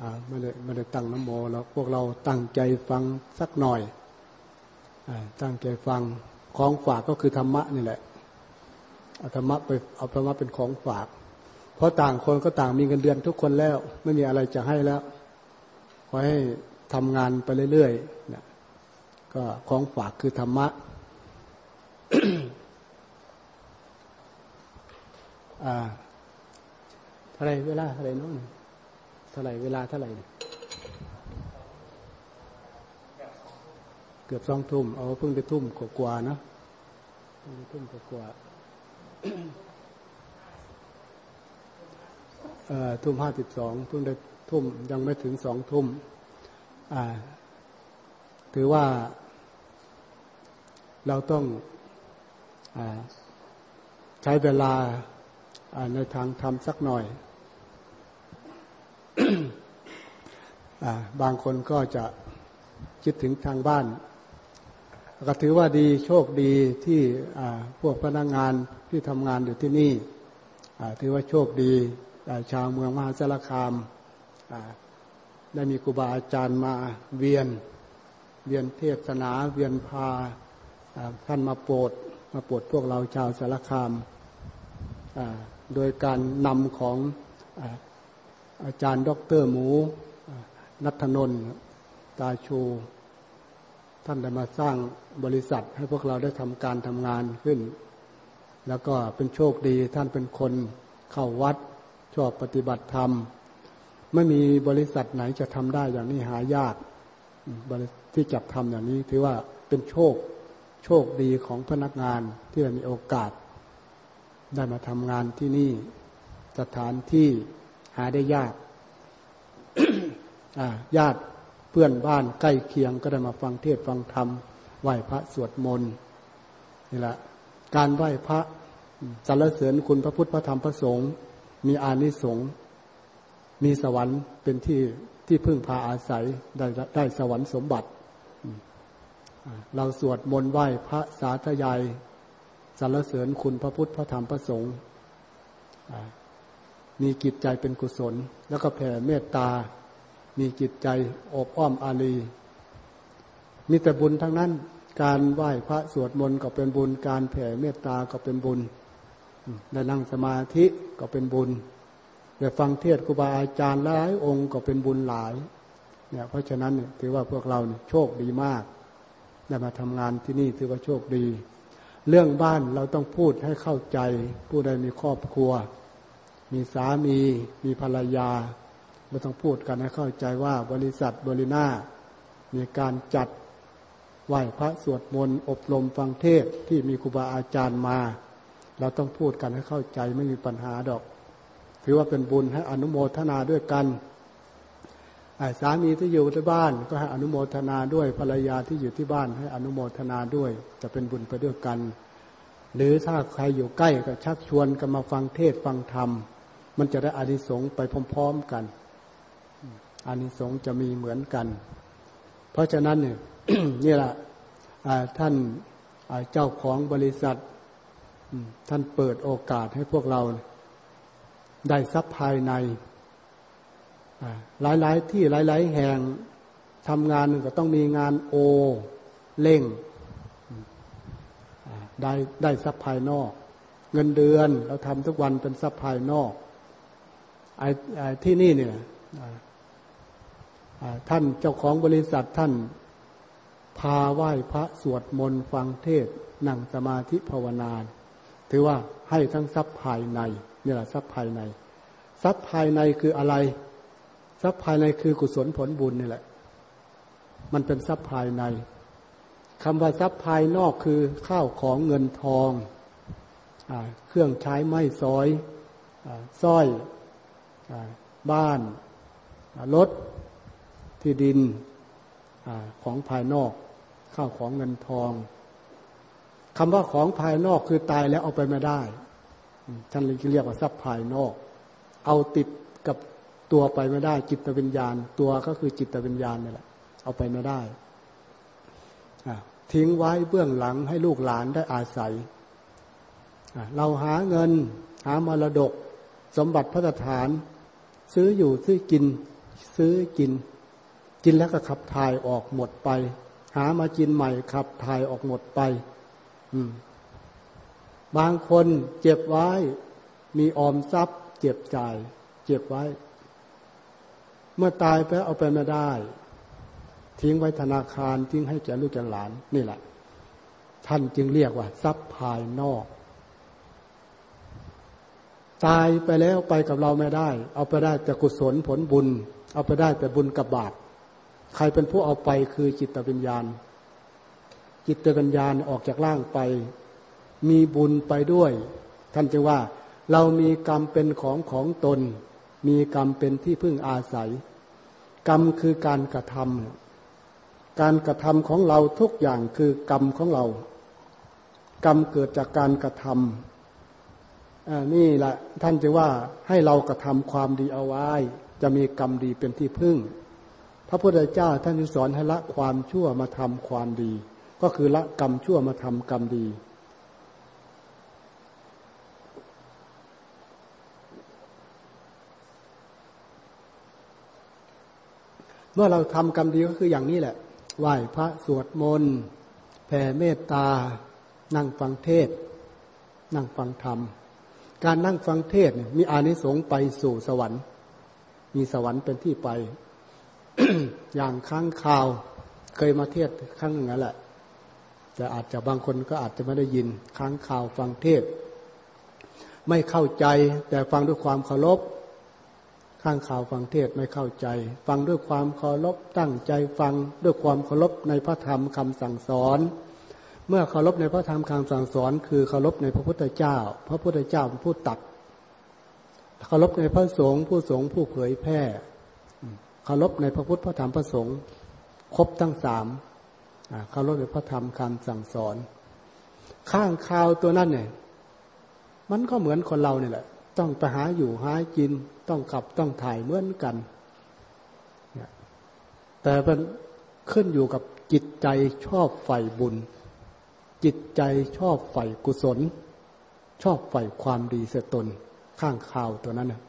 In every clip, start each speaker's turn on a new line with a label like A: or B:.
A: อ่าไม่ได้ไม่ได้ตั้งน้ำโมแล้วพวกเราตั้งใจฟังสักหน่อยอตั้งใจฟังของฝากก็คือธรรมะนี่แหละเอาธรรมะไปเอาธรรมะเป็นของฝาก เพราะต่างคนก็ต่างมีเงินเดือนทุกคนแล้ว ไม่มีอะไรจะให้แล้วขอให้ทำงานไปเรื่อยๆนะก็ของฝากคือธรรมะอ่า ไรเวลาเท่าไรน้องเท่าไรเวลาเท่าไรเกือบสองทุ่มเอาเพิ่งไปทุ่มกว่าๆนะทุ่มกว่าเอ่อทุ่มห้าสิบสองเพิ่งได้ทุ่มยังไม่ถึงสองทุ่มอ่าถือว่าเราต้องอใช้เวลาในทางธรรมสักหน่อย บางคนก็จะคิดถึงทางบ้าน ก็ถือว่าดีโชคดีที่พวกพนักงานที่ทำงานอยู่ที่นี่ถือว่าโชคดีชาวเมืองมหาสารคามได้มีครูบาอาจารย์มาเวียน เวียนเทศนาเวียนพาท่านมาโปรดมาโปรดพวกเราชาวสารคามโดยการนำของ อาจารย์ด็อกเตอร์หมู นัทนนท์ตาชู ท่านได้มาสร้างบริษัทให้พวกเราได้ทำการทำงานขึ้น แล้วก็เป็นโชคดีท่านเป็นคนเข้าวัดชอบปฏิบัติธรรม ไม่มีบริษัทไหนจะทำได้อย่างนี้หายากที่จะทำอย่างนี้ถือว่าเป็นโชคโชคดีของพนักงานที่ได้มีโอกาส ได้มาทำงานที่นี่สถานที่ หาได้ยากญาติเพื่อนบ้านใกล้เคียงก็ได้มาฟังเทศฟังธรรมไหว้พระสวดมนต์นี่แหละการไหว้พระสรรเสริญคุณพระพุทธพระธรรมพระสงฆ์มีอานิสงส์มีสวรรค์เป็นที่ที่พึ่งพาอาศัยได้ได้สวรรค์สมบัติ เราสวดมนต์ไหว้พระสาธยายสรรเสริญคุณพระพุทธพระธรรมพระสงฆ์ มีจิตใจเป็นกุศล แล้วก็แผ่เมตตา มีจิตใจอบอ้อมอารีมีแต่บุญทั้งนั้น การไหว้พระสวดมนต์ก็เป็นบุญ การแผ่เมตตาก็เป็นบุญได้นั่งสมาธิก็เป็นบุญได้ฟังเทศครูบาอาจารย์หลายองค์ก็เป็นบุญหลายเนี่ยเพราะฉะนั้นถือว่าพวกเราโชคดีมาก ได้มาทำงานที่นี่ถือว่าโชคดี เรื่องบ้านเราต้องพูดให้เข้าใจ ผู้ใดมีครอบครัว มีสามี มีภรรยาเราต้องพูดกันให้เข้าใจว่าบริษัทบริณามีการจัดไหว้พระสวดมนต์อบรมฟังเทศที่มีครูบาอาจารย์มา เราต้องพูดกันให้เข้าใจไม่มีปัญหาดอก ถือว่าเป็นบุญให้อนุโมทนาด้วยกันสามีที่อยู่ที่บ้านก็ให้อนุโมทนาด้วยภรรยาที่อยู่ที่บ้านให้อนุโมทนาด้วย จะเป็นบุญไปด้วยกัน หรือถ้าใครอยู่ใกล้ก็ชักชวนกันมาฟังเทศฟังธรรม มันจะได้อานิสงส์ไปพร้อมๆกันอานิสงส์จะมีเหมือนกัน เพราะฉะนั้นเนี่ยนี่แหละท่านเจ้าของบริษัทท่านเปิดโอกาสให้พวกเราได้ทรัพย์ภายในหลายๆที่หลาย ๆ แห่งทำงานก็ต้องมีงานโอเล่งได้ได้ทรัพย์ภายนอก เงินเดือนเราทำทุกวันเป็นทรัพย์ภายนอก ที่นี่เนี่ยท่านเจ้าของบริษัทท่าน พาไหว้พระสวดมนต์ฟังเทศนั่งสมาธิภาวนาถือว่าให้ทั้งทรัพย์ภายในนี่แหละทรัพย์ภายใน ทรัพย์ภายในคืออะไร ทรัพย์ภายในคือกุศลผลบุญนี่แหละ มันเป็นทรัพย์ภายในคำว่าทรัพย์ภายนอกคือข้าวของเงินทองอเครื่องใช้ไม้ซอยอสร้อย บ้านรถที่ดินอของภายนอก ข้าวของเงินทองคำว่าของภายนอกคือตายแล้วเอาไปไม่ได้ท่านเรียกว่าทรัพย์ภายนอก เอาติดกับตัวไปไม่ได้ จิตวิญญาณ ตัวก็คือจิตวิญญาณนี่แหละเอาไปไม่ได้ทิ้งไว้เบื้องหลังให้ลูกหลานได้อาศัยเราหาเงินหามรดก สมบัติพระฐาน ซื้ออยู่ซื้อกิน ซื้อกิน กินแล้วก็ขับถ่ายออกหมดไป หามากินใหม่ขับถ่ายออกหมดไป อืม บางคนเจ็บไว้ มีออมทรัพย์ เจ็บจ่าย เจ็บไว้ เมื่อตายไปเอาไปไม่ได้ ทิ้งไว้ธนาคารทิ้งให้แก่ลูกแก่หลาน นี่แหละ ท่านจึงเรียกว่า ทรัพย์ภายนอก ตายไปแล้วไปกับเราไม่ได้ เอาไปได้แต่กุศลผลบุญ เอาไปได้แต่บุญกับบาปใครเป็นผู้เอาไปคือจิตวิญญาณ จิตวิญญาณออกจากร่างไป มีบุญไปด้วย ท่านจึงว่า เรามีกรรมเป็นของของตน มีกรรมเป็นที่พึ่งอาศัย กรรมคือการกระทำการกระทำของเราทุกอย่างคือกรรมของเรา กรรมเกิดจากการกระทำ นี่แหละท่านจึงว่าให้เรากระทำความดีเอาไว้ จะมีกรรมดีเป็นที่พึ่ง พระพุทธเจ้าท่านสอนให้ละความชั่วมาทำความดี ก็คือละกรรมชั่วมาทำกรรมดีเมื่อเราทำกรรมดีก็คืออย่างนี้แหละ ไหว้พระสวดมนต์แผ่เมตตา นั่งฟังเทศ นั่งฟังธรรม การนั่งฟังเทศมีอานิสงส์ไปสู่สวรรค์ มีสวรรค์เป็นที่ไป อย่างค้างคาว เคยมาเทศครั้งหนึ่งแล้วแหละแต่อาจจะบางคนก็อาจจะไม่ได้ยินค้างคาวฟังเทศ ไม่เข้าใจแต่ฟังด้วยความเคารพข้างข่าวฟังเทศไม่เข้าใจ ฟังด้วยความเคารพตั้งใจฟังด้วยความเคารพในพระธรรมคำสั่งสอน เมื่อเคารพในพระธรรมคำสั่งสอน คือเคารพในพระพุทธเจ้า พระพุทธเจ้าเป็นผู้ตัดเคารพในพระสงฆ์ผู้สงฆ์ผู้เผยแพร่เคารพในพระพุทธพระธรรมพระสงฆ์ครบทั้งสามเคารพในพระธรรมคำสั่งสอน ข้างข่าวตัวนั้นเนี่ยมันก็เหมือนคนเราเนี่ยแหละ ต้องไปหาอยู่หากิน ต้องขับต้องถ่ายเหมือนกัน แต่มันขึ้นอยู่กับจิตใจชอบใฝ่บุญ จิตใจชอบใฝ่กุศล ชอบใฝ่ความดีเสตน ข้างข่าวตัวนั้นนะ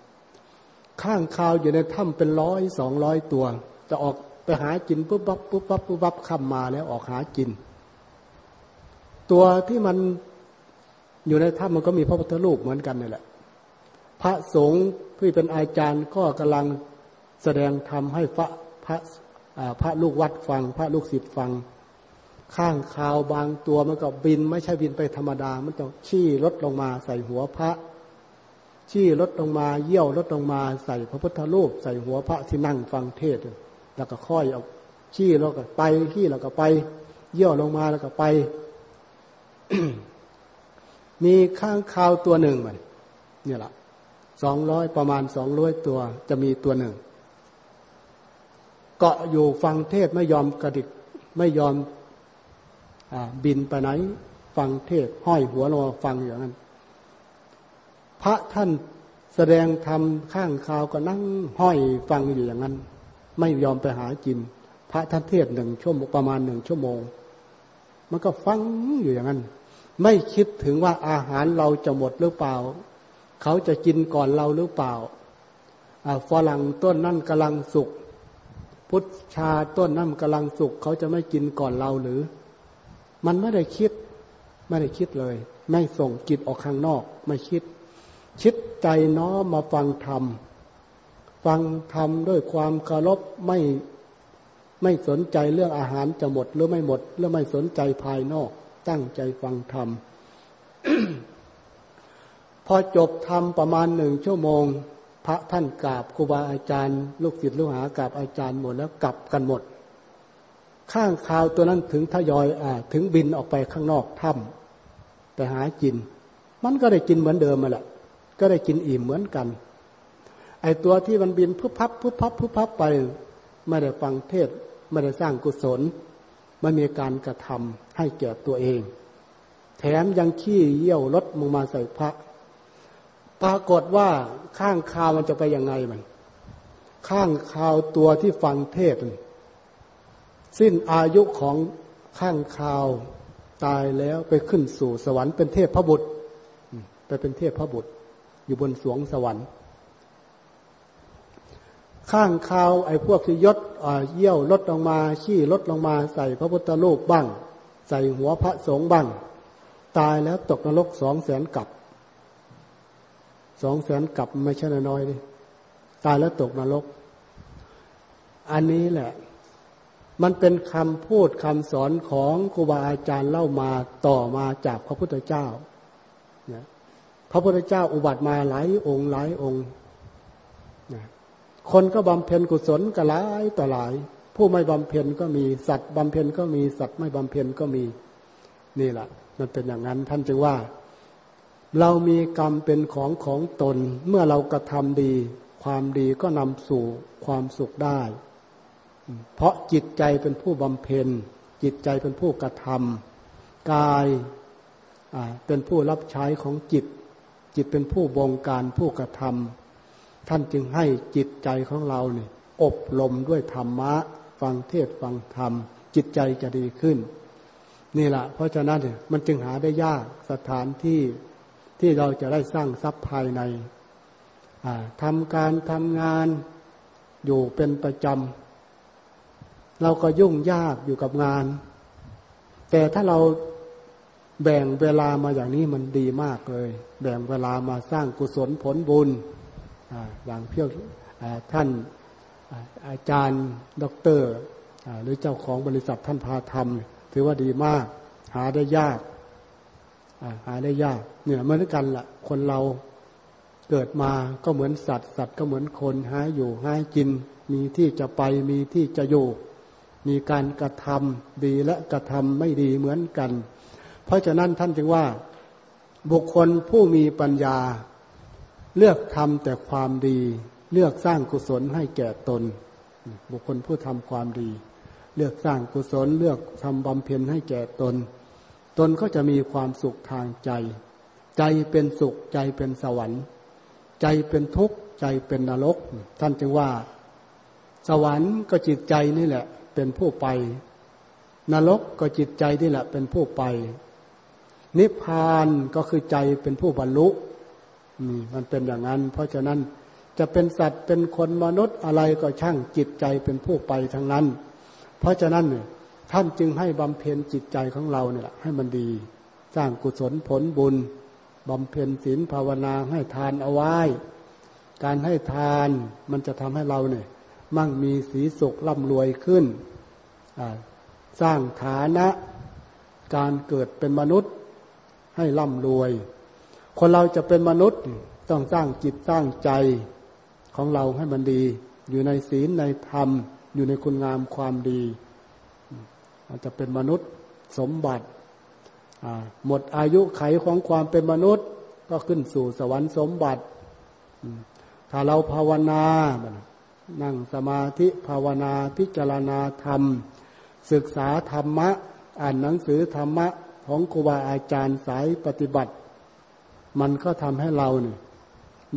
A: ข้างคาวอยู่ในถ้ำเป็นร้อยสองร้อยตัว จะออกไปหากินปุ๊บปั๊บปุ๊บปั๊บปุ๊บปั๊บคำมาแล้วออกหากิน ตัวที่มันอยู่ในถ้ำมันก็มีพระพุทธรูปเหมือนกันนี่แหละ พระสงฆ์ที่เป็นอาจารย์ก็กำลังแสดงธรรมให้พระพระพระลูกวัดฟัง พระลูกศิษย์ฟัง ข้างคาวบางตัวมันก็บิน ไม่ใช่บินไปธรรมดา มันต้องชี้ลดลงมาใส่หัวพระ ชี้ลดลงมาเยี่ยวลดลงมาใส่พระพุทธรูป ใส่หัวพระที่นั่งฟังเทศ แล้วก็ค่อยเอาชี้แล้วก็ไปขี้แล้วก็ไป เยี่ยวลงมาแล้วก็ไป มีข้างคาวตัวหนึ่งมันเนี่ยแหละสองร้อยประมาณสองร้อยตัวจะมีตัวหนึ่ง เกาะอยู่ฟังเทศไม่ยอมกระดิกไม่ยอม บินไปไหนฟังเทศห้อยหัวลงฟังอย่างนั้น พระท่านแสดงธรรมข้างคาวก็นั่งห้อยฟังอยู่อย่างนั้น ไม่ยอมไปหากิน พระท่านเทศหนึ่งชั่วโมงประมาณหนึ่งชั่วโมง มันก็ฟังอยู่อย่างนั้น ไม่คิดถึงว่าอาหารเราจะหมดหรือเปล่า เขาจะกินก่อนเราหรือเปล่าฝรั่งต้นนั่นกำลังสุกพุทธชาต้นนั่นกำลังสุกเขาจะไม่กินก่อนเราหรือ มันไม่ได้คิด ไม่ได้คิดเลย ไม่ส่งจิตออกข้างนอก ไม่คิดชิดใจน้อมมาฟังธรรม ฟังธรรมด้วยความเคารพไม่ไม่สนใจเรื่องอาหารจะหมดหรือไม่หมดหรือไม่สนใจภายนอก ตั้งใจฟังธรรมพอจบธรรมประมาณหนึ่งชั่วโมง พระท่านกราบครูบาอาจารย์ ลูกศิษย์ลูกหากราบอาจารย์หมดแล้วกลับกันหมด ข้างข่าวตัวนั้นถึงทยอยอถึงบินออกไปข้างนอกถ้ำไปหากิน มันก็ได้กินเหมือนเดิมมาแหละ ก็ได้กินอิ่มเหมือนกัน ไอตัวที่มันบินพุบพับพุบพับพุบพับไป ไม่ได้ฟังเทศไม่ได้สร้างกุศลไม่มีการกระทำให้แก่ตัวเอง แถมยังขี้เยี่ยวรถมึงมาใส่พระ ปรากฏว่าข้างคาวมันจะไปยังไงมัน ข้างคาวตัวที่ฟังเทศ สิ้นอายุของข้างคาวตายแล้วไปขึ้นสู่สวรรค์เป็นเทพพระบุตร ไปเป็นเทพพระบุตร อยู่บนสวงสวรรค์ ข้างคาวไอ้พวกที่ยศเยี่ยวลดลงมา ขี้ลดลงมา ใส่พระพุทธรูปบ้าง ใส่หัวพระสงฆ์บ้าง ตายแล้วตกนรกสองแสนกับสองแสนกับไม่ใช่น้อยๆนี่ตายแล้วตกนรก อันนี้แหละ มันเป็นคำพูดคำสอนของครูบาอาจารย์เล่ามาต่อมาจากพระพุทธเจ้าพระพุทธเจ้าอุบัติมาหลายองค์หลายองค์คนก็บำเพ็ญกุศลก็หลายต่อหลาย ผู้ไม่บำเพ็ญก็มีสัตว์บำเพ็ญก็มีสัตว์ไม่บำเพ็ญก็มีนี่แหละมันเป็นอย่างนั้นท่านจึงว่า เรามีกรรมเป็นของของตนเมื่อเรากระทำดี ความดีก็นำสู่ความสุขได้ เพราะจิตใจเป็นผู้บำเพ็ญ จิตใจเป็นผู้กระทำกายเป็นผู้รับใช้ของจิต จิตเป็นผู้บงการผู้กระทำท่านจึงให้จิตใจของเราเนี่ยอบรมด้วยธรรมะ ฟังเทศฟังธรรม จิตใจจะดีขึ้น นี่แหละเพราะฉะนั้นเนี่ยมันจึงหาได้ยากสถานที่ที่เราจะได้สร้างทรัพย์ภายในทำการทำงานอยู่เป็นประจำ เราก็ยุ่งยากอยู่กับงาน แต่ถ้าเราแบ่งเวลามาอย่างนี้มันดีมากเลย แบ่งเวลามาสร้างกุศลผลบุญอย่างเพียงท่านอาจารย์ด็อกเตอร์หรือเจ้าของบริษัทท่านพาทำถือว่าดีมาก หาได้ยากหาได้ยากเนี่ยเหมือนกันละ่ะ คนเราเกิดมาก็เหมือนสัตว์ สัตว์ก็เหมือนคนหาอยู่หากิน มีที่จะไปมีที่จะอยู่ มีการกระทำดีและกระทำไม่ดีเหมือนกัน เพราะฉะนั้นท่านจึงว่าบุคคลผู้มีปัญญา เลือกทำแต่ความดี เลือกสร้างกุศลให้แก่ตน บุคคลผู้ทำความดี เลือกสร้างกุศลเลือกทำบำเพ็ญให้แก่ตน ตนก็จะมีความสุขทางใจ ใจเป็นสุขใจเป็นสวรรค์ ใจเป็นทุกข์ใจเป็นนรก ท่านจึงว่า สวรรค์ก็จิตใจนี่แหละ เป็นผู้ไป นรกก็จิตใจนี่แหละเป็นผู้ไป นิพพานก็คือใจเป็นผู้บรรลุนี่มันเป็นอย่างนั้น เพราะฉะนั้นจะเป็นสัตว์เป็นคนมนุษย์อะไรก็ช่างจิตใจเป็นผู้ไปทั้งนั้น เพราะฉะนั้นเนี่ยท่านจึงให้บำเพ็ญจิตใจของเราเนี่ยให้มันดี สร้างกุศลผลบุญบำเพ็ญศีลภาวนาให้ทานเอาไว้ การให้ทานมันจะทำให้เราเนี่ย มั่งมีสีสุขร่ำรวยขึ้น สร้างฐานะการเกิดเป็นมนุษย์ให้ร่ำรวย คนเราจะเป็นมนุษย์ต้องสร้างจิตสร้างใจของเราให้มันดี อยู่ในศีลในธรรม อยู่ในคุณงามความดีเราจะเป็นมนุษย์สมบัติหมดอายุไขของความเป็นมนุษย์ก็ขึ้นสู่สวรรค์สมบัติ ถ้าเราภาวนา นั่งสมาธิภาวนาพิจารณาธรรม ศึกษาธรรมะ อ่านหนังสือธรรมะของครูบาอาจารย์สายปฏิบัติ มันก็ทำให้เราเนี่ย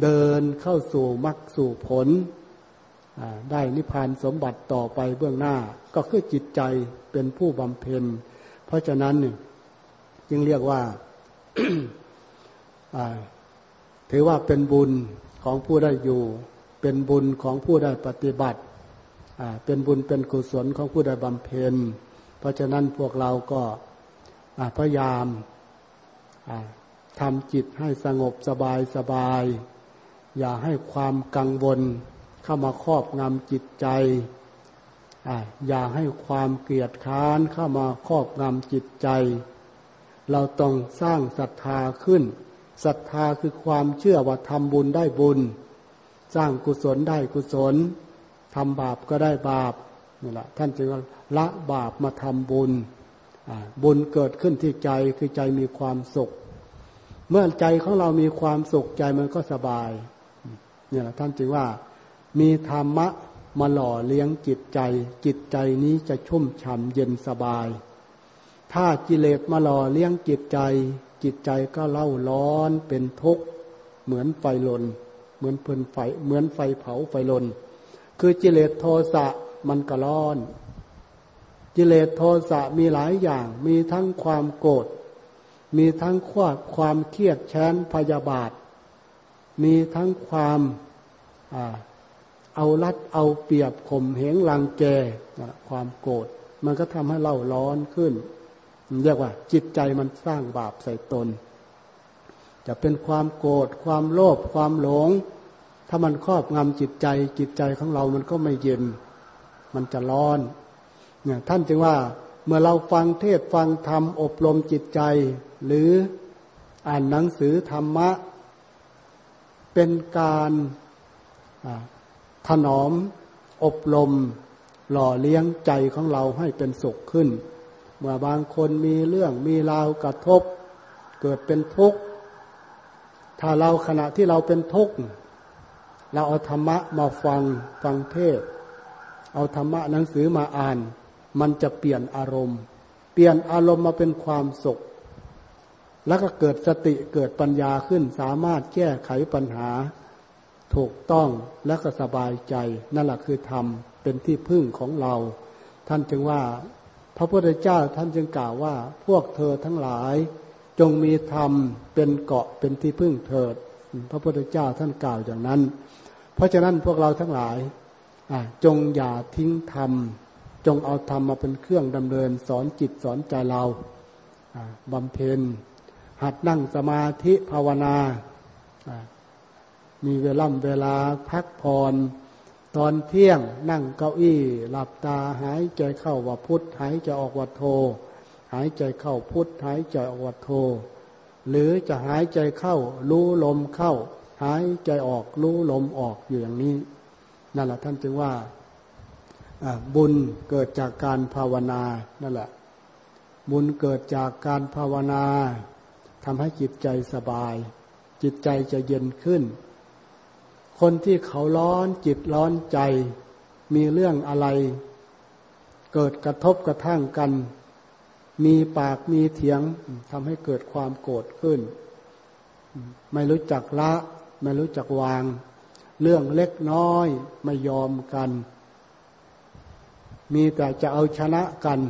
A: เดินเข้าสู่มรรคสู่ผล ได้นิพพานสมบัติต่อไปเบื้องหน้า ก็คือจิตใจเป็นผู้บำเพ็ญ เพราะฉะนั้นจึงเรียกว่าถือว่าเป็นบุญของผู้ได้อยู่ เป็นบุญของผู้ได้ปฏิบัติ เป็นบุญเป็นกุศลของผู้ได้บำเพ็ญ เพราะฉะนั้นพวกเราก็พยายามทำจิตให้สงบสบายสบาย อย่าให้ความกังวลเข้ามาครอบงำจิตใจ อย่าให้ความเกลียดค้านเข้ามาครอบงำจิตใจ เราต้องสร้างศรัทธาขึ้นศรัทธาคือความเชื่อว่าทำบุญได้บุญ สร้างกุศลได้กุศลทำบาปก็ได้บาปนี่แหละท่านจึงละบาปมาทำบุญบุญเกิดขึ้นที่ใจคือใจมีความสุข เมื่อใจของเรามีความสุขใจมันก็สบายเนี่ยท่านจึงว่ามีธรรมะมาหล่อเลี้ยงจิตใจ จิตใจนี้จะชุ่มฉ่ำเย็นสบาย ถ้ากิเลสมาหล่อเลี้ยงจิตใจ จิตใจก็เล่าร้อนเป็นทุกข์เหมือนไฟลน เหมือนเพลินไฟ เหมือนไฟเผาไฟลน คือกิเลสโทสะมันก็ร้อนกิเลสโทสะมีหลายอย่าง มีทั้งความโกรธ มีทั้งควาความเครียดแค้นพยาบาท มีทั้งความเอารัดเอาเปรียบข่มเหงลังแก ความโกรธ มันก็ทำให้เล่าร้อนขึ้น เรียกว่า จิตใจมันสร้างบาปใส่ตน จะเป็นความโกรธความโลภความหลง ถ้ามันครอบงำจิตใจจิตใจของเรามันก็ไม่เย็น มันจะร้อนเนี่ยท่านจึงว่าเมื่อเราฟังเทศฟังธรรมอบรมจิตใจ หรืออ่านหนังสือธรรมะ เป็นการถนอมอบรมหล่อเลี้ยงใจของเราให้เป็นสุขขึ้น เมื่อบางคนมีเรื่องมีราวกระทบ เกิดเป็นทุกข์ ถ้าเราขณะที่เราเป็นทุกข์เราเอาธรรมะมาฟังฟังเทศ เอาธรรมะหนังสือมาอ่าน มันจะเปลี่ยนอารมณ์ เปลี่ยนอารมณ์มาเป็นความสุข แล้วก็เกิดสติเกิดปัญญาขึ้นสามารถแก้ไขปัญหา ถูกต้องและก็สบายใจ นั่นแหละคือธรรมเป็นที่พึ่งของเรา ท่านจึงว่า พระพุทธเจ้าท่านจึงกล่าวว่าพวกเธอทั้งหลาย จงมีธรรมเป็นเกาะเป็นที่พึ่งเถิด พระพุทธเจ้าท่านกล่าวอย่างนั้น เพราะฉะนั้นพวกเราทั้งหลายจงอย่าทิ้งธรรม จงเอาธรรมมาเป็นเครื่องดำเนินสอนจิตสอนใจเราบำเพ็ญ หัดนั่งสมาธิภาวนา มีเวลาเวลาพักผ่อนตอนเที่ยงนั่งเก้าอี้ หลับตาหายใจเข้าว่าพุทธหายใจออกว่าโท หายใจเข้าพุทธหายใจออกว่าโท หรือจะหายใจเข้ารู้ลมเข้า หายใจออกรู้ลมออกอยู่อย่างนี้ นั่นแหละท่านจึงว่าบุญเกิดจากการภาวนานั่นแหละ บุญเกิดจากการภาวนาทำให้จิตใจสบาย จิตใจจะเย็นขึ้น คนที่เขาร้อนจิตร้อนใจ มีเรื่องอะไร เกิดกระทบกระทั่งกัน มีปากมีเถียงทำให้เกิดความโกรธขึ้น ไม่รู้จักละ ไม่รู้จักวาง เรื่องเล็กน้อยไม่ยอมกัน มีแต่จะเอาชนะกัน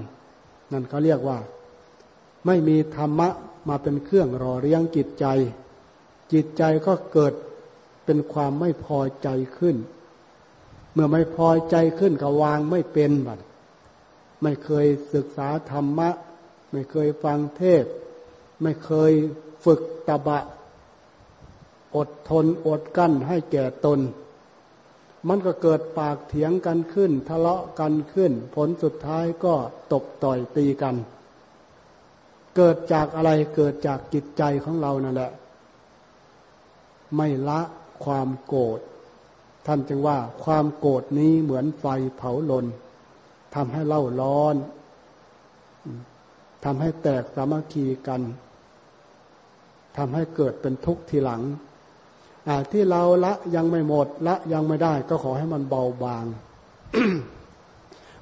A: นั่นเขาเรียกว่า ไม่มีธรรมะมาเป็นเครื่องรอเลี้ยงจิตใจ จิตใจก็เกิดเป็นความไม่พอใจขึ้น เมื่อไม่พอใจขึ้นก็วางไม่เป็นบัดไม่เคยศึกษาธรรมะ ไม่เคยฟังเทศ ไม่เคยฝึกตบะ อดทนอดกั้นให้แก่ตน มันก็เกิดปากเถียงกันขึ้น ทะเลาะกันขึ้น ผลสุดท้ายก็ตบต่อยตีกัน เกิดจากอะไรเกิดจากจิตใจของเรานั่นแหละ ไม่ละความโกรธท่านจึงว่าความโกรธนี้เหมือนไฟเผาลนทำให้เล่าร้อน ทำให้แตกสามัคคีกันทำให้เกิดเป็นทุกข์ทีหลังที่เราละยังไม่หมดละยังไม่ได้ ก็ขอให้มันเบาบาง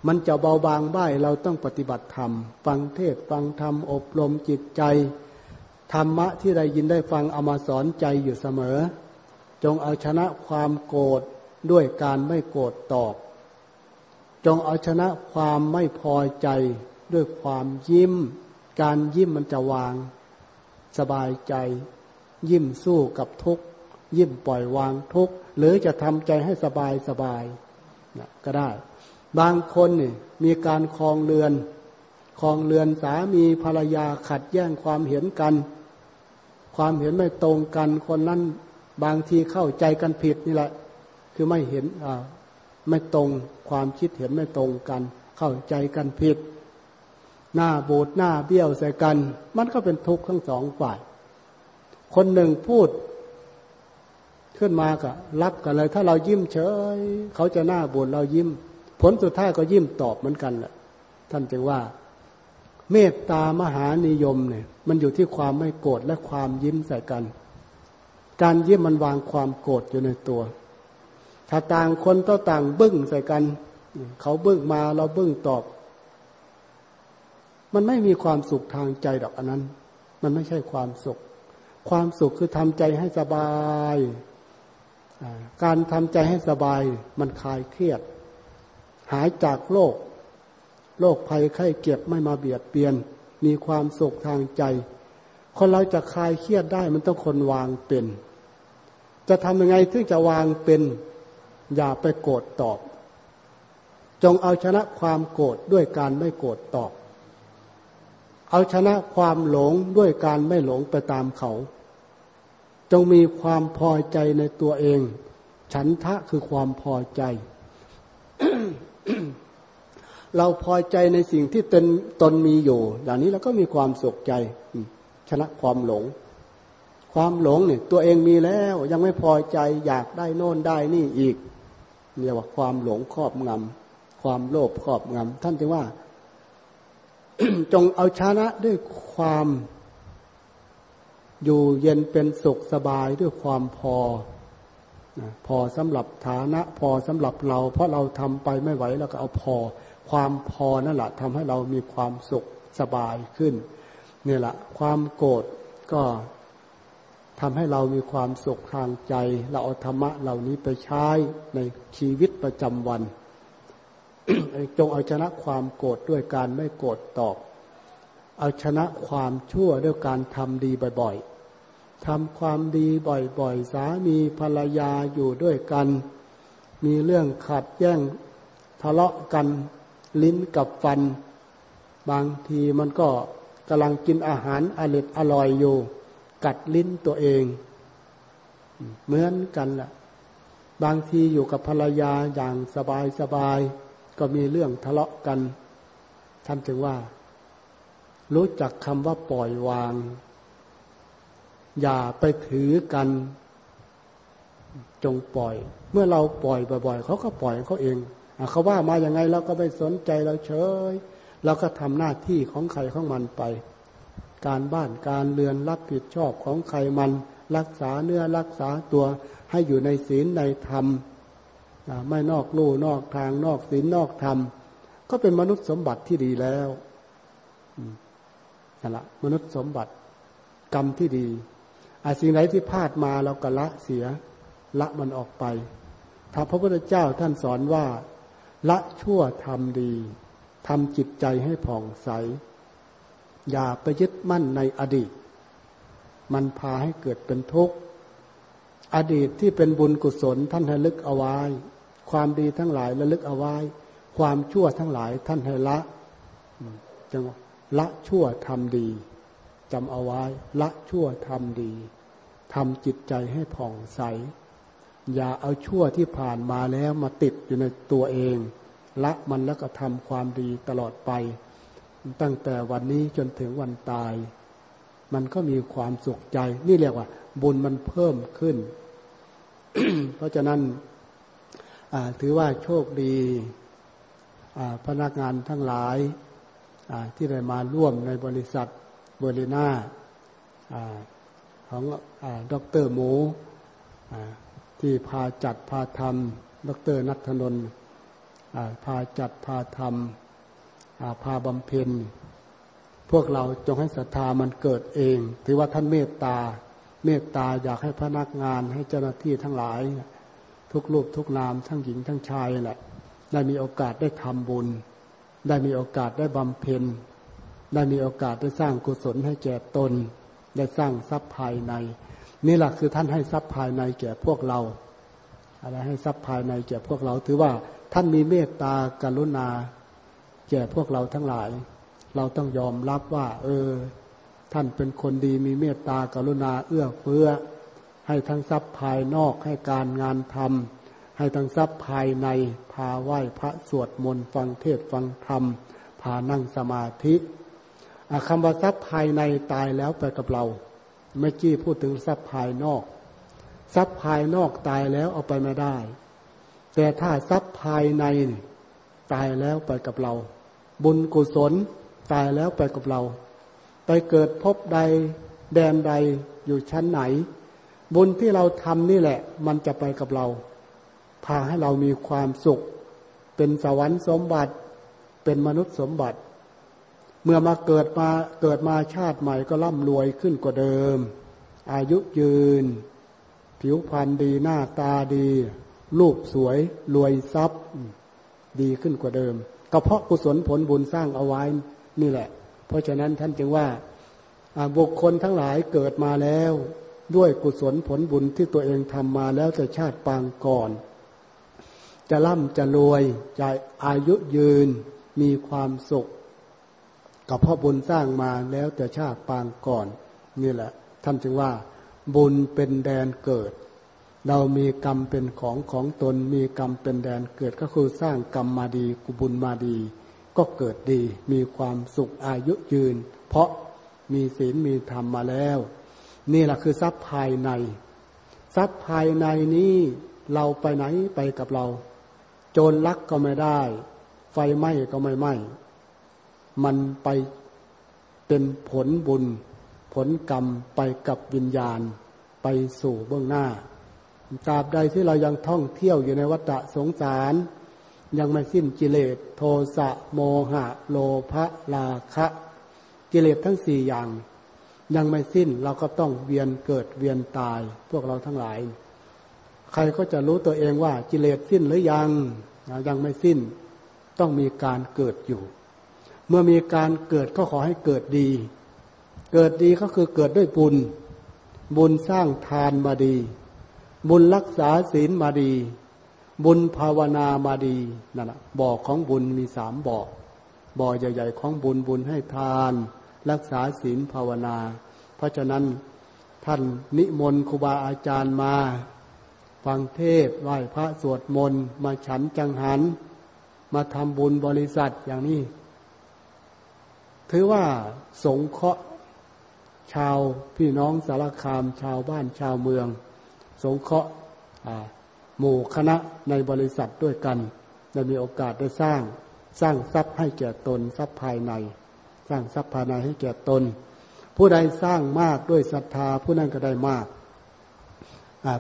A: มันจะเบาบางบ้ายเราต้องปฏิบัติธรรม ฟังเทศฟังธรรม อบรมจิตใจ ธรรมะที่ได้ยินได้ฟังเอามาสอนใจอยู่เสมอ จงเอาชนะความโกรธด้วยการไม่โกรธตอบ จงเอาชนะความไม่พอใจ ด้วยความยิ้ม การยิ้มมันจะวาง สบายใจ ยิ้มสู้กับทุกข์ ยิ้มปล่อยวางทุกข์ หรือจะทำใจให้สบายสบายนะก็ได้ บางคนนี่มีการคลองเรือนคลองเรือนสามีภรรยาขัดแย้งความเห็นกัน ความเห็นไม่ตรงกันคนนั้นบางทีเข้าใจกันผิดนี่แหละ คือไม่เห็นไม่ตรงความคิดเห็นไม่ตรงกัน เข้าใจกันผิด หน้าบูดหน้าเบี้ยวใส่กัน มันก็เป็นทุกข์ทั้งสองฝ่าย คนหนึ่งพูด ขึ้นมาก็รับกันเลย ถ้าเรายิ้มเฉย เขาจะหน้าบูดเรายิ้ม ผลสุดท้ายก็ยิ้มตอบเหมือนกันแหละท่านจึงว่า เมตตามหานิยมเนี่ย มันอยู่ที่ความไม่โกรธและความยิ้มใส่กัน การยิ้มมันวางความโกรธอยู่ในตัว ถ้าต่างคนต้อต่างบึ้งใส่กัน เขาบึ้งมาเราบึ้งตอบ มันไม่มีความสุขทางใจดอกอันนั้น มันไม่ใช่ความสุข ความสุขคือทำใจให้สบาย การทำใจให้สบาย มันคลายเครียด หายจากโรคโรคภัยไข้เก็บไม่มาเบียดเบียน มีความสุขทางใจ คนเราจะคลายเครียดได้มันต้องคนวางเป็น จะทำยังไงถึงจะวางเป็น อย่าไปโกรธตอบ จงเอาชนะความโกรธด้วยการไม่โกรธตอบ เอาชนะความหลงด้วยการไม่หลงไปตามเขา จงมีความพอใจในตัวเอง ฉันทะคือความพอใจ เราพอใจในสิ่งที่ตนตนมีอยู่อย่างนี้เราก็มีความสุขใจ ชนะความหลง ความหลงเนี่ยตัวเองมีแล้วยังไม่พอใจอยากได้โน่นได้นี่อีกเรียกว่าความหลงครอบงำความโลภครอบงำท่านจึงว่า จงเอาชนะด้วยความอยู่เย็นเป็นสุขสบายด้วยความพอพอสำหรับฐานะพอสำหรับเรา เพราะเราทำไปไม่ไหวแล้วก็เอาพอ ความพอนั่นแหละทำให้เรามีความสุขสบายขึ้นนี่แหละความโกรธก็ทำให้เรามีความสุขทางใจ เราเอาธรรมะเหล่านี้ไปใช้ในชีวิตประจำวัน จงเอาชนะความโกรธด้วยการไม่โกรธตอบ เอาชนะความชั่วด้วยการทำดีบ่อยๆทำความดีบ่อยๆ สามีภรรยาอยู่ด้วยกัน มีเรื่องขัดแย้งทะเลาะกันลิ้นกับฟัน บางทีมันก็กำลังกินอาหารอร่อยอร่อยอยู่ กัดลิ้นตัวเอง เหมือนกันแหละบางทีอยู่กับภรรยาอย่างสบายสบาย ก็มีเรื่องทะเลาะกัน ท่านจึงว่า รู้จักคำว่าปล่อยวาง อย่าไปถือกัน จงปล่อย เมื่อเราปล่อยบ่อยๆเขาก็ปล่อยเขาเองเขาว่ามาอย่างไงเราก็ไม่สนใจเราเฉยเราก็ทำหน้าที่ของใครของมันไป การบ้านการเรือนรับผิดชอบของใครมัน รักษาเนื้อรักษาตัวให้อยู่ในศีลในธรรม ไม่นอกลู่นอกทางนอกศีลนอกธรรม ก็เป็นมนุษย์สมบัติที่ดีแล้วนั่นละมนุษย์สมบัติกรรมที่ดีอาสิ่งไหนที่พลาดมาเราก็ละเสีย ละมันออกไปถ้าพระพุทธเจ้าท่านสอนว่า ละชั่วทำดีทำจิตใจให้ผ่องใส อย่าไปยึดมั่นในอดีต มันพาให้เกิดเป็นทุกข์ อดีตที่เป็นบุญกุศลท่านให้ลึกเอาไว้ ความดีทั้งหลายระลึกเอาไว้ ความชั่วทั้งหลายท่านให้ละจังละชั่วทำดีจำเอาไว้ ละชั่วทำดีทำจิตใจให้ผ่องใส อย่าเอาชั่วที่ผ่านมาแล้วมาติดอยู่ในตัวเอง ละมันแล้วก็ทำความดีตลอดไป ตั้งแต่วันนี้จนถึงวันตาย มันก็มีความสุขใจ นี่เรียกว่า บุญมันเพิ่มขึ้น เพราะฉะนั้น ถือว่าโชคดีพนักงานทั้งหลายที่ได้มาร่วมในบริษัทบริน่าของดรหมูที่พาจัดพาทำดรนัทนนท์พาจัดพาทำพาบำเพ็ญ พวกเราจงให้ศรัทธามันเกิดเอง ถือว่าท่านเมตตา เมตตาอยากให้พนักงานให้เจ้าหน้าที่ทั้งหลาย ทุกรูปทุกนามทั้งหญิงทั้งชายแหละได้มีโอกาสได้ทำบุญ ได้มีโอกาสได้บำเพ็ญ ได้มีโอกาสได้สร้างกุศลให้แก่ตน ได้สร้างทรัพย์ภายใน นี่แหละคือท่านให้ทรัพย์ภายในแก่พวกเราอะไรให้ทรัพย์ภายในแก่พวกเรา ถือว่าท่านมีเมตตากรุณา แก่พวกเราทั้งหลาย เราต้องยอมรับว่า เออ ท่านเป็นคนดีมีเมตตากรุณาเอื้อเฟื้อ ให้ทั้งทรัพย์ภายนอกให้การงานทำให้ทั้งทรัพย์ภายในพาไหว้พระสวดมนต์ฟังเทศฟังธรรม พานั่งสมาธิคำว่าทรัพย์ภายในตายแล้วไปกับเราไม่กี้พูดถึงทรัพย์ภายนอก ทรัพย์ภายนอกตายแล้วเอาไปไม่ได้ แต่ถ้าทรัพย์ภายในตายแล้วไปกับเรา บุญกุศลตายแล้วไปกับเรา ไปเกิดพบใดแดนใดอยู่ชั้นไหน บุญที่เราทำนี่แหละ มันจะไปกับเรา พาให้เรามีความสุข เป็นสวรรค์สมบัติ เป็นมนุษย์สมบัติ เมื่อมาเกิดมาเกิดมาชาติใหม่ก็ร่ำรวยขึ้นกว่าเดิม อายุยืน ผิวพรรณดีหน้าตาดีรูปสวยรวยทรัพย์ ดีขึ้นกว่าเดิมก็เพราะกุศลผลบุญสร้างเอาไว้นี่แหละ เพราะฉะนั้นท่านจึงว่าบุคคลทั้งหลายเกิดมาแล้ว ด้วยกุศลผลบุญที่ตัวเองทำมาแล้วแต่ชาติปางก่อน จะร่ำจะรวยจะอายุยืนมีความสุขกับพ่อบุญสร้างมาแล้วแต่ชาติปางก่อน นี่แหละท่านจึงว่า บุญเป็นแดนเกิด เรามีกรรมเป็นของของตนมีกรรมเป็นแดนเกิดก็คือสร้างกรรมมาดีกุบุญมาดี ก็เกิดดีมีความสุขอายุยืน เพราะมีศีลมีธรรมมาแล้ว นี่แหละคือทรัพย์ภายใน ทรัพย์ภายในนี้เราไปไหนไปกับเรา โจรลักก็ไม่ได้ ไฟไหม้ก็ไม่ไหม้มันไปเป็นผลบุญ ผลกรรมไปกับวิญญาณไปสู่เบื้องหน้าตราบใดที่เรายังท่องเที่ยวอยู่ในวัฏสงสาร ยังไม่สิ้นกิเลส โทสะโมหะ โลภะลาคะ กิเลสทั้งสี่อย่าง ยังไม่สิ้นเราก็ต้องเวียนเกิดเวียนตาย พวกเราทั้งหลาย ใครก็จะรู้ตัวเองว่ากิเลสสิ้นหรือยังยังไม่สิ้น ต้องมีการเกิดอยู่ เมื่อมีการเกิดก็ขอให้เกิดดี เกิดดีก็คือเกิดด้วยบุญ บุญสร้างทานมาดี บุญรักษาศีลมาดี บุญภาวนามาดีนั่นแหละบ่อของบุญมีสามบ่อบ่อใหญ่ ๆ ของบุญบุญให้ทาน รักษาศีลภาวนา เพราะฉะนั้นท่านนิมนต์ครูบาอาจารย์มา ฟังเทศไหว้พระสวดมนต์มาฉันจังหัน มาทำบุญบริษัทอย่างนี้ ถือว่าสงเคราะห์ชาวพี่น้องสารคามชาวบ้านชาวเมือง สงเคราะห์หมู่คณะในบริษัทด้วยกันได้มีโอกาสได้สร้างสร้างทรัพย์ให้แก่ตนทรัพย์ภายใน สร้างทรัพย์ภายในให้แก่ตน ผู้ใดสร้างมากด้วยศรัทธาผู้นั้นก็ได้มาก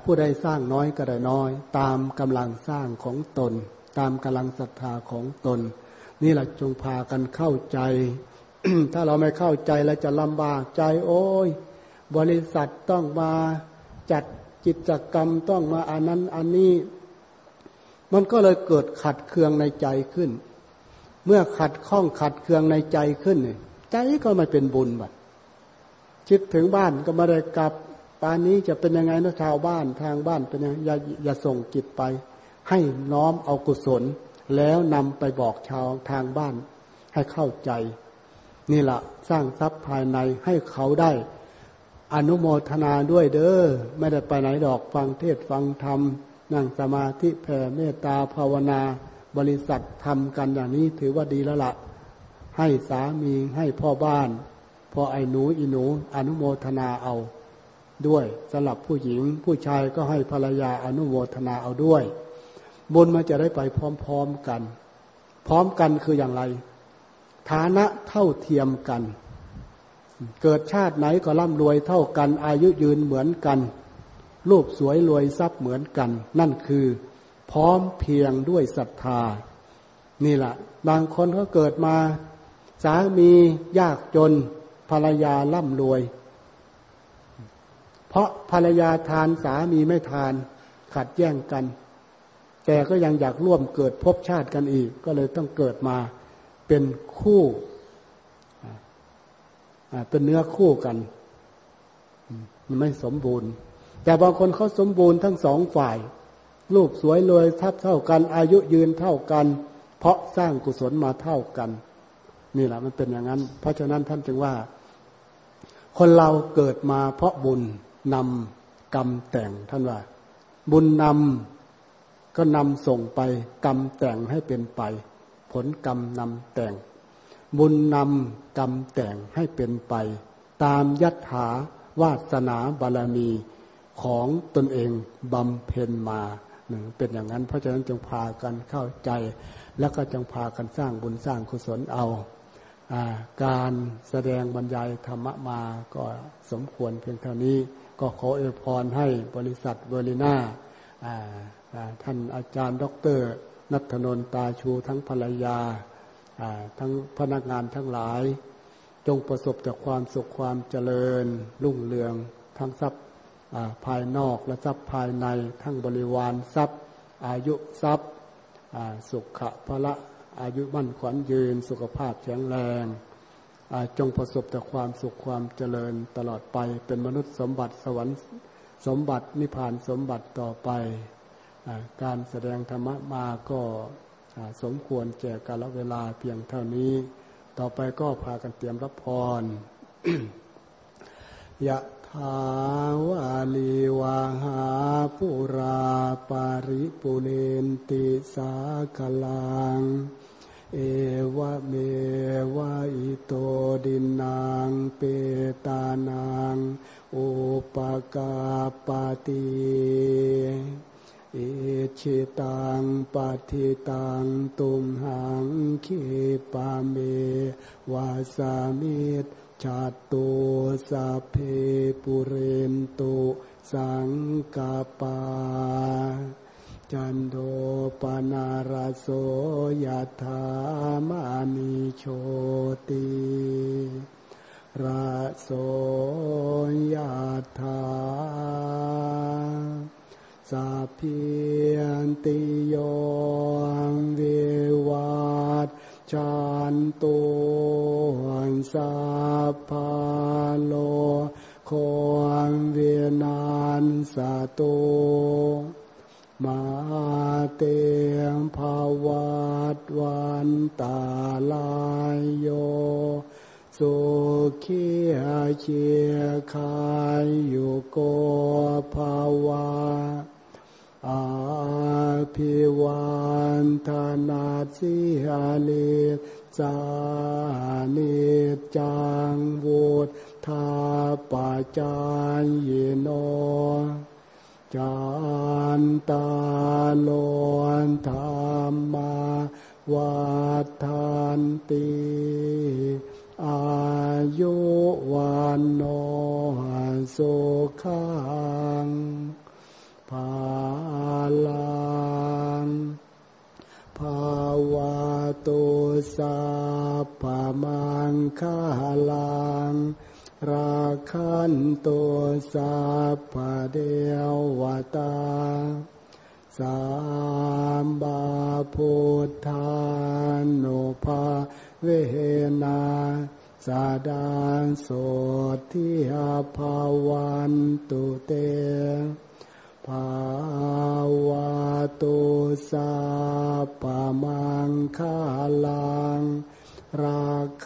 A: ผู้ใดสร้างน้อยก็ได้น้อย ตามกำลังสร้างของตน ตามกำลังศรัทธาของตน นี่แหละจงพากันเข้าใจ ถ้าเราไม่เข้าใจแล้วจะลำบากใจโอ้ย บริษัทต้องมาจัดกิจกรรมต้องมาอันนั้นอันนี้ มันก็เลยเกิดขัดเคืองในใจขึ้น เมื่อขัดข้องขัดเคืองในใจขึ้นใจก็ไม่เป็นบุญบัดคิดถึงบ้านก็ไม่ได้กลับปานนี้จะเป็นยังไงนะชาวบ้านทางบ้านเป็นยังอย่าอย่าส่งจิตไป ให้น้อมเอากุศล แล้วนำไปบอกชาวทางบ้าน ให้เข้าใจ นี่ละสร้างทรัพย์ภายในให้เขาได้ อนุโมทนาด้วยเด้อไม่ได้ไปไหนดอกฟังเทศฟังธรรมนั่งสมาธิแผ่เมตตาภาวนา บริษัททำกันอย่างนี้ถือว่าดีแล้วละ่ะ ให้สามีให้พ่อบ้าน พอไอ้หนูอีหนูอนุโมทนาเอา ด้วยสำหรับผู้หญิง ผู้ชายก็ให้ภรรยาอนุโมทนาเอาด้วย บุญมันจะได้ไปพร้อมๆกัน พร้อมกันคืออย่างไร ฐานะเท่าเทียมกัน เกิดชาติไหนก็ร่ำรวยเท่ากัน อายุยืนเหมือนกัน รูปสวยรวยทรัพย์เหมือนกัน นั่นคือ พร้อมเพียงด้วยศรัทธา นี่แหละบางคนก็เกิดมา สามียากจน ภรรยาร่ำรวย เพราะภรรยาทานสามีไม่ทาน ขัดแย้งกัน แต่ก็ยังอยากร่วมเกิดพบชาติกันอีก ก็เลยต้องเกิดมาเป็นคู่เป็นเนื้อคู่กันมันไม่สมบูรณ์ แต่บางคนเขาสมบูรณ์ทั้งสองฝ่าย รูปสวยรวยทับเท่ากัน อายุยืนเท่ากัน เพราะสร้างกุศลมาเท่ากัน นี่แหละมันเป็นอย่างนั้น เพราะฉะนั้นท่านจึงว่า คนเราเกิดมาเพราะบุญนำกรรมแต่งท่านว่า บุญนำก็นำส่งไป กรรมแต่งให้เป็นไป ผลกรรมนำแต่ง บุญนำกรรมแต่งให้เป็นไป ตามยัตถาวาสนาบารมีของตนเองบำเพ็ญมา เป็นอย่างนั้น เพราะฉะนั้นจงพากันเข้าใจ แล้วก็จงพากันสร้างบุญสร้างกุศลเอาการแสดงบรรยายธรรมมาก็สมควรเพียงเท่านี้ ก็ขออวยพรให้บริษัทเวลิน่าท่านอาจารย์ด็อกเตอร์นัทนนตาชูทั้งภรรยาทั้งพนักงานทั้งหลาย จงประสบแต่ความสุขความเจริญรุ่งเรืองทั้งทรัพย์ ภายนอกและทรัพย์ภายในทั้งบริวารทรัพย์ อายุทรัพย์สุขะพละอายุมั่นขวัญยืน สุขภาพแข็งแรงจงประสบแต่ความสุขความเจริญตลอดไปเป็นมนุษย์สมบัติสวรรค์สมบัตินิพพานสมบัติต่อไปการแสดงธรรมมาก็สมควรแก่กาลเวลาเพียงเท่านี้ ต่อไปก็พากันเตรียมรับพรยะ ทาวาลีวาหาปุราปาริปุเรนติสากลัง เอวะเมวะอิโตดินนางเปตานางอุปกาปติเอิชิตังปฏิตังตุมหังคีปาเมวาสามิต จัตตุสัพเพปุเรนตุสังกปา จันโดปนาราโสยธามานิโชติระโสยธาสัพเพินติโยเววัต จันตุนสัพพาโลโคนเวียนันสตุมาเตมภาวัตวันตาลายโยสุขีเชียคายอยู่ จานิจังวุฒาปจายโนจันตาโล คาลัง ราคันตุสัพพเดวตา สามบาพุทธานุภาเวนาสาดานโสทิอาภาวันตุเตภาวะตุสา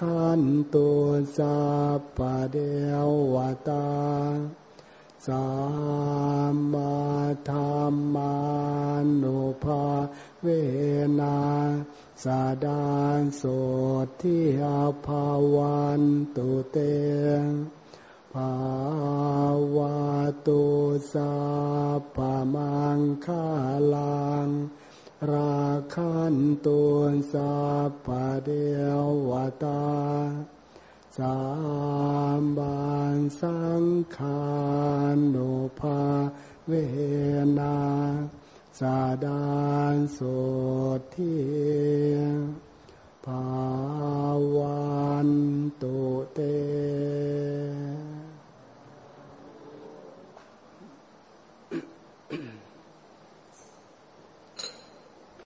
A: ราคันตุสาปะเดวตาสามาธรรมานุภาเวนาสาดานโสที่อาภาวันตุเตภาวะตุสาปมังคาลัง ราคันตุสาปเดวตา สามบานสังขารโนภาเวนาสาดานโสทิภาวันตุเต